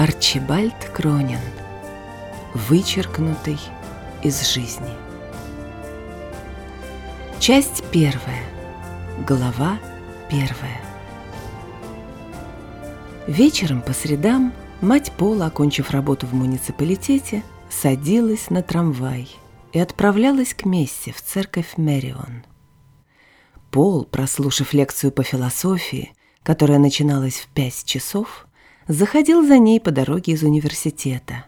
Арчибальд Кронин Вычеркнутый из жизни Часть первая Глава первая Вечером по средам мать Пола, окончив работу в муниципалитете, садилась на трамвай и отправлялась к мессе в церковь Мэрион. Пол, прослушав лекцию по философии, которая начиналась в пять часов, заходил за ней по дороге из университета.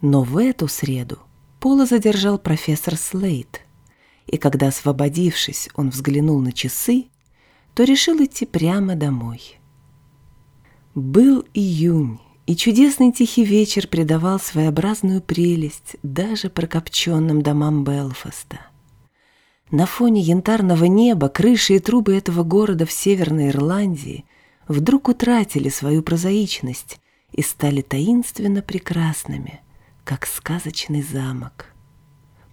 Но в эту среду Пола задержал профессор Слейт, и когда, освободившись, он взглянул на часы, то решил идти прямо домой. Был июнь, и чудесный тихий вечер придавал своеобразную прелесть даже прокопченным домам Белфаста. На фоне янтарного неба крыши и трубы этого города в Северной Ирландии вдруг утратили свою прозаичность и стали таинственно прекрасными, как сказочный замок.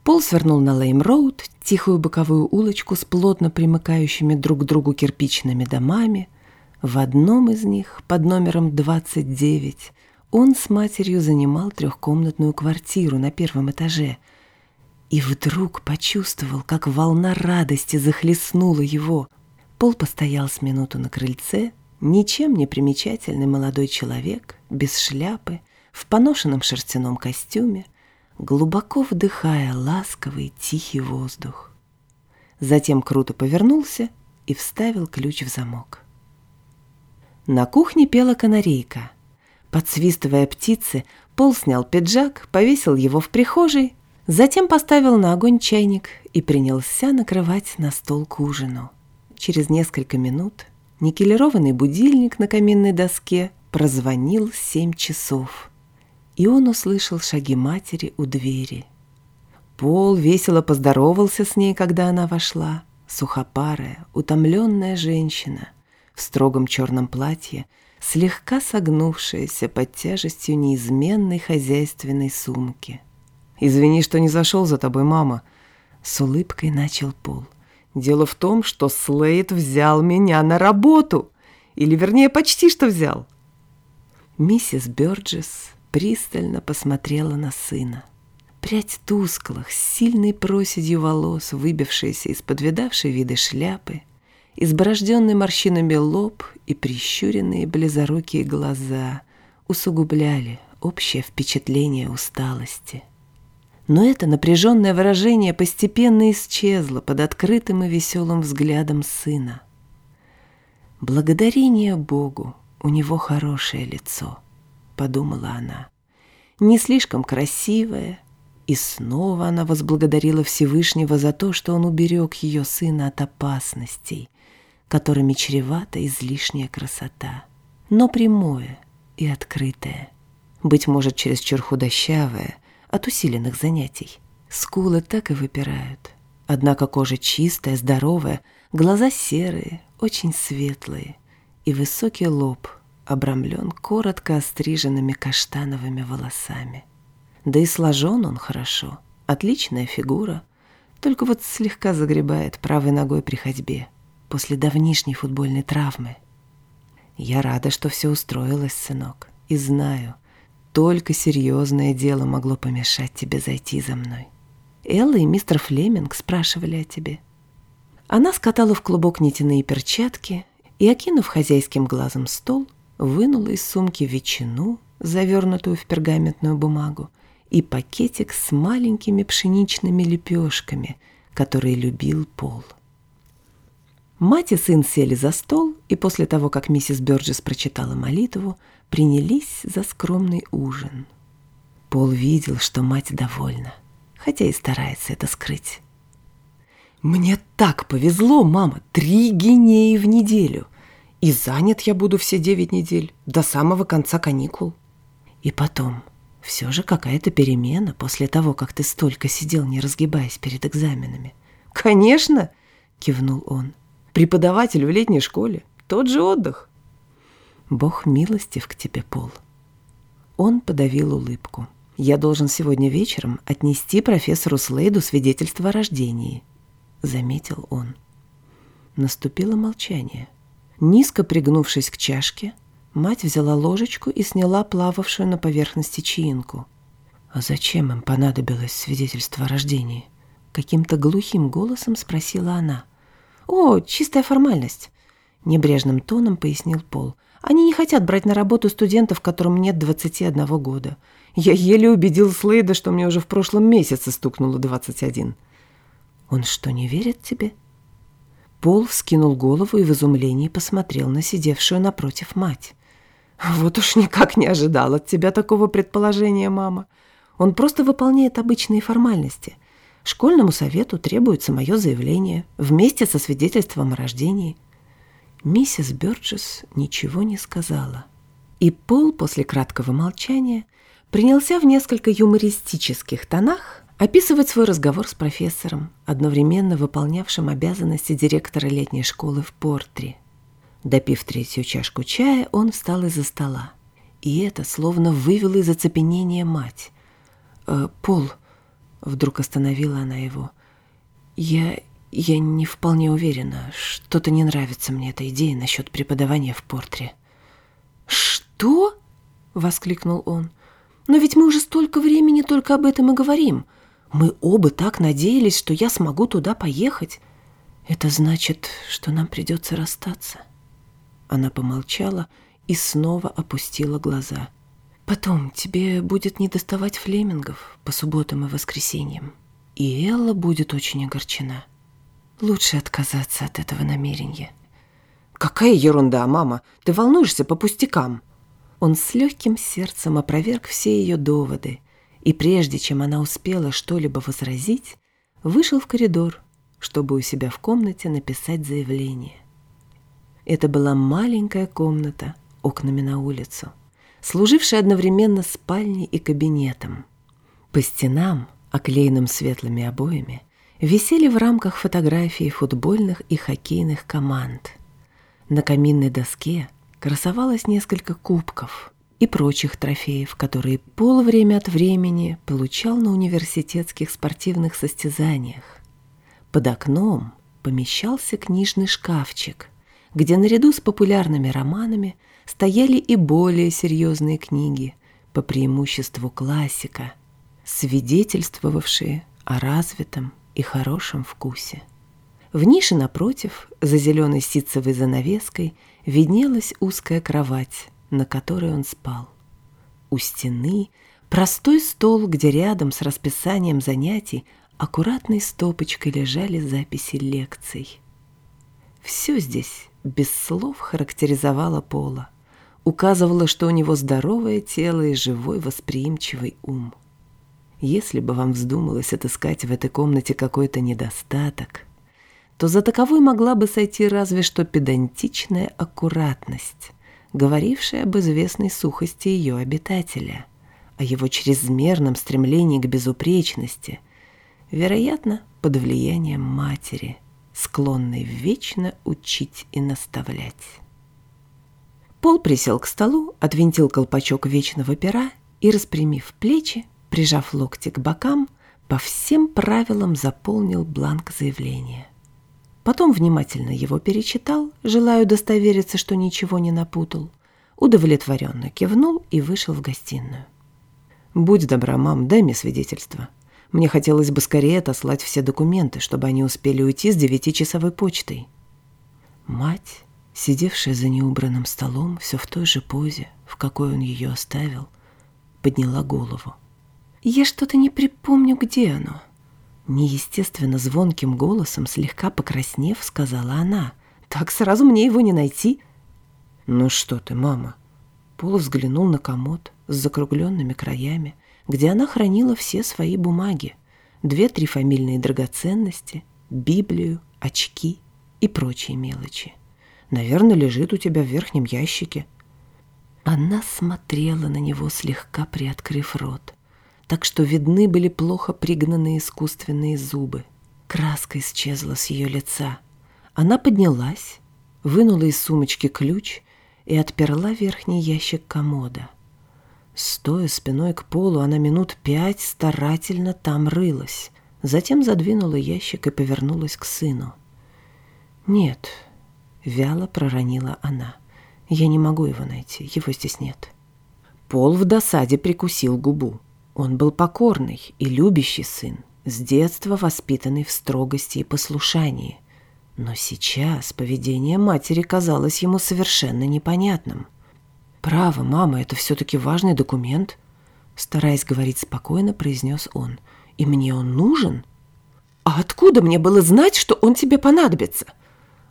Пол свернул на Лейм-Роуд, тихую боковую улочку с плотно примыкающими друг к другу кирпичными домами. В одном из них, под номером 29, он с матерью занимал трехкомнатную квартиру на первом этаже – и вдруг почувствовал, как волна радости захлестнула его. Пол постоял с минуту на крыльце, ничем не примечательный молодой человек, без шляпы, в поношенном шерстяном костюме, глубоко вдыхая ласковый тихий воздух. Затем круто повернулся и вставил ключ в замок. На кухне пела канарейка. Подсвистывая птицы, Пол снял пиджак, повесил его в прихожей, Затем поставил на огонь чайник и принялся накрывать на стол к ужину. Через несколько минут никелированный будильник на каминной доске прозвонил семь часов, и он услышал шаги матери у двери. Пол весело поздоровался с ней, когда она вошла. Сухопарая, утомленная женщина в строгом черном платье, слегка согнувшаяся под тяжестью неизменной хозяйственной сумки – «Извини, что не зашел за тобой, мама», — с улыбкой начал Пол. «Дело в том, что Слейд взял меня на работу. Или, вернее, почти что взял». Миссис Бёрджес пристально посмотрела на сына. Прядь тусклых, с сильной проседью волос, выбившаяся из подвидавшей виды шляпы, изборожденный морщинами лоб и прищуренные близорукие глаза усугубляли общее впечатление усталости но это напряженное выражение постепенно исчезло под открытым и веселым взглядом сына. «Благодарение Богу, у него хорошее лицо», — подумала она. «Не слишком красивое». И снова она возблагодарила Всевышнего за то, что он уберег ее сына от опасностей, которыми чревата излишняя красота, но прямое и открытое, быть может, чересчур худощавое, от усиленных занятий. Скулы так и выпирают. Однако кожа чистая, здоровая, глаза серые, очень светлые, и высокий лоб обрамлен коротко остриженными каштановыми волосами. Да и сложен он хорошо, отличная фигура, только вот слегка загребает правой ногой при ходьбе после давнишней футбольной травмы. Я рада, что все устроилось, сынок, и знаю, только серьезное дело могло помешать тебе зайти за мной. Элла и мистер Флеминг спрашивали о тебе. Она скатала в клубок нитяные перчатки и, окинув хозяйским глазом стол, вынула из сумки ветчину, завернутую в пергаментную бумагу, и пакетик с маленькими пшеничными лепешками, которые любил Пол. Мать и сын сели за стол, и после того, как миссис Бёрджес прочитала молитву, принялись за скромный ужин. Пол видел, что мать довольна, хотя и старается это скрыть. «Мне так повезло, мама, три гинеи в неделю, и занят я буду все девять недель, до самого конца каникул. И потом, все же какая-то перемена после того, как ты столько сидел, не разгибаясь перед экзаменами». «Конечно!» — кивнул он. «Преподаватель в летней школе, тот же отдых». Бог милостив к тебе, Пол. Он подавил улыбку. Я должен сегодня вечером отнести профессору Слейду свидетельство о рождении, заметил он. Наступило молчание. Низко пригнувшись к чашке, Мать взяла ложечку и сняла плававшую на поверхности чаинку. «А зачем им понадобилось свидетельство о рождении?» Каким-то глухим голосом спросила она. «О, чистая формальность», — небрежным тоном пояснил Пол. «Они не хотят брать на работу студентов, которым нет 21 года. Я еле убедил Слейда, что мне уже в прошлом месяце стукнуло 21». «Он что, не верит тебе?» Пол вскинул голову и в изумлении посмотрел на сидевшую напротив мать. «Вот уж никак не ожидал от тебя такого предположения, мама. Он просто выполняет обычные формальности. Школьному совету требуется мое заявление вместе со свидетельством о рождении». Миссис Бёрджес ничего не сказала. И Пол после краткого молчания принялся в несколько юмористических тонах описывать свой разговор с профессором, одновременно выполнявшим обязанности директора летней школы в Портре. Допив третью чашку чая, он встал из-за стола. И это словно вывело из оцепенения мать. «Э, «Пол», — вдруг остановила она его, — «я... я не вполне уверена. Что-то не нравится мне эта идея насчет преподавания в Портре». «Что?» — воскликнул он. «Но ведь мы уже столько времени только об этом и говорим. Мы оба так надеялись, что я смогу туда поехать. Это значит, что нам придется расстаться». Она помолчала и снова опустила глаза. «Потом тебе будет не доставать флемингов по субботам и воскресеньям, и Элла будет очень огорчена. Лучше отказаться от этого намерения». «Какая ерунда, мама! Ты волнуешься по пустякам!» Он с легким сердцем опроверг все ее доводы, и прежде чем она успела что-либо возразить, вышел в коридор, чтобы у себя в комнате написать заявление. Это была маленькая комната, окнами на улицу, служившая одновременно спальней и кабинетом. По стенам, оклеенным светлыми обоями, висели в рамках фотографии футбольных и хоккейных команд. На каминной доске красовалось несколько кубков и прочих трофеев, которые Пол время от времени получал на университетских спортивных состязаниях. Под окном помещался книжный шкафчик – где наряду с популярными романами стояли и более серьезные книги, по преимуществу классика, свидетельствовавшие о развитом и хорошем вкусе. В нише напротив, за зеленой ситцевой занавеской, виднелась узкая кровать, на которой он спал. У стены простой стол, где рядом с расписанием занятий аккуратной стопочкой лежали записи лекций. Все здесь без слов характеризовала Пола, указывала, что у него здоровое тело и живой восприимчивый ум. Если бы вам вздумалось отыскать в этой комнате какой-то недостаток, то за таковой могла бы сойти разве что педантичная аккуратность, говорившая об известной сухости ее обитателя, о его чрезмерном стремлении к безупречности, вероятно, под влиянием матери – склонный вечно учить и наставлять. Пол присел к столу, отвинтил колпачок вечного пера и, распрямив плечи, прижав локти к бокам, по всем правилам заполнил бланк заявления. Потом внимательно его перечитал, желая удостовериться, что ничего не напутал, удовлетворенно кивнул и вышел в гостиную. «Будь добра, мам, дай мне свидетельство», мне хотелось бы скорее отослать все документы, чтобы они успели уйти с девятичасовой почтой. Мать, сидевшая за неубранным столом, все в той же позе, в какой он ее оставил, подняла голову. «Я что-то не припомню, где оно». Неестественно звонким голосом, слегка покраснев, сказала она. «Так сразу мне его не найти». «Ну что ты, мама?» Пол взглянул на комод с закругленными краями, где она хранила все свои бумаги, две-три фамильные драгоценности, Библию, очки и прочие мелочи. Наверное, лежит у тебя в верхнем ящике. Она смотрела на него, слегка приоткрыв рот, так что видны были плохо пригнанные искусственные зубы. Краска исчезла с ее лица. Она поднялась, вынула из сумочки ключ и отперла верхний ящик комода. Стоя спиной к полу, она минут пять старательно там рылась. Затем задвинула ящик и повернулась к сыну. «Нет», — вяло проронила она, — Я не могу его найти, его здесь нет». Пол в досаде прикусил губу. Он был покорный и любящий сын, с детства воспитанный в строгости и послушании. Но сейчас поведение матери казалось ему совершенно непонятным. «Право, мама, это все-таки важный документ», стараясь говорить спокойно, произнес он. «И мне он нужен?» «А откуда мне было знать, что он тебе понадобится?»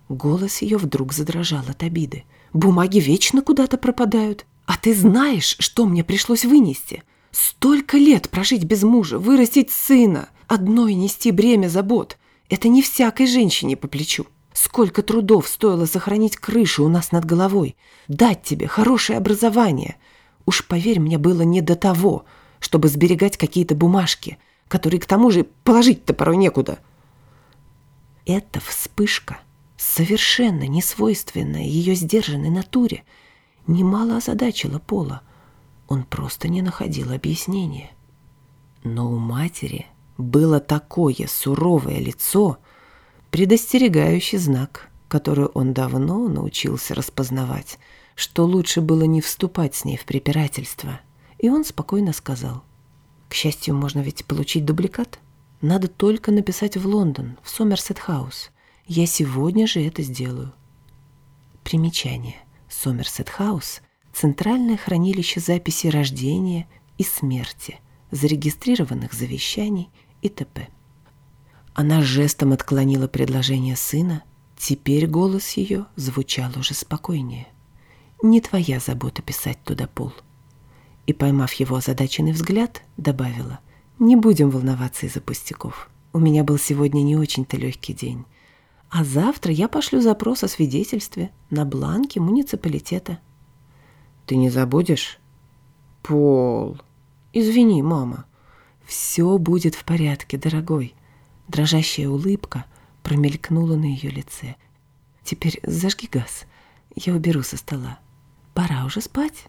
Голос ее вдруг задрожал от обиды. «Бумаги вечно куда-то пропадают. А ты знаешь, что мне пришлось вынести? Столько лет прожить без мужа, вырастить сына, одной нести бремя забот. Это не всякой женщине по плечу. Сколько трудов стоило сохранить крышу у нас над головой, дать тебе хорошее образование. Уж поверь, мне было не до того, чтобы сберегать какие-то бумажки, которые к тому же положить-то порой некуда. Эта вспышка, совершенно несвойственная ее сдержанной натуре, немало озадачила Пола – он просто не находил объяснения. Но у матери было такое суровое лицо, предостерегающий знак, который он давно научился распознавать, что лучше было не вступать с ней в препирательство. И он спокойно сказал, «К счастью, можно ведь получить дубликат. Надо только написать в Лондон, в Сомерсет-хаус. Я сегодня же это сделаю». Примечание. Сомерсет-хаус – Центральное хранилище записи рождения и смерти, зарегистрированных завещаний и т.п. Она жестом отклонила предложение сына, теперь голос ее звучал уже спокойнее. «Не твоя забота писать туда пол». И, поймав его озадаченный взгляд, добавила, «Не будем волноваться из-за пустяков. У меня был сегодня не очень-то легкий день. А завтра я пошлю запрос о свидетельстве на бланке муниципалитета». Ты не забудешь? Пол. Извини, мама. Все будет в порядке, дорогой. Дрожащая улыбка промелькнула на ее лице. Теперь зажги газ. Я уберу со стола. Пора уже спать.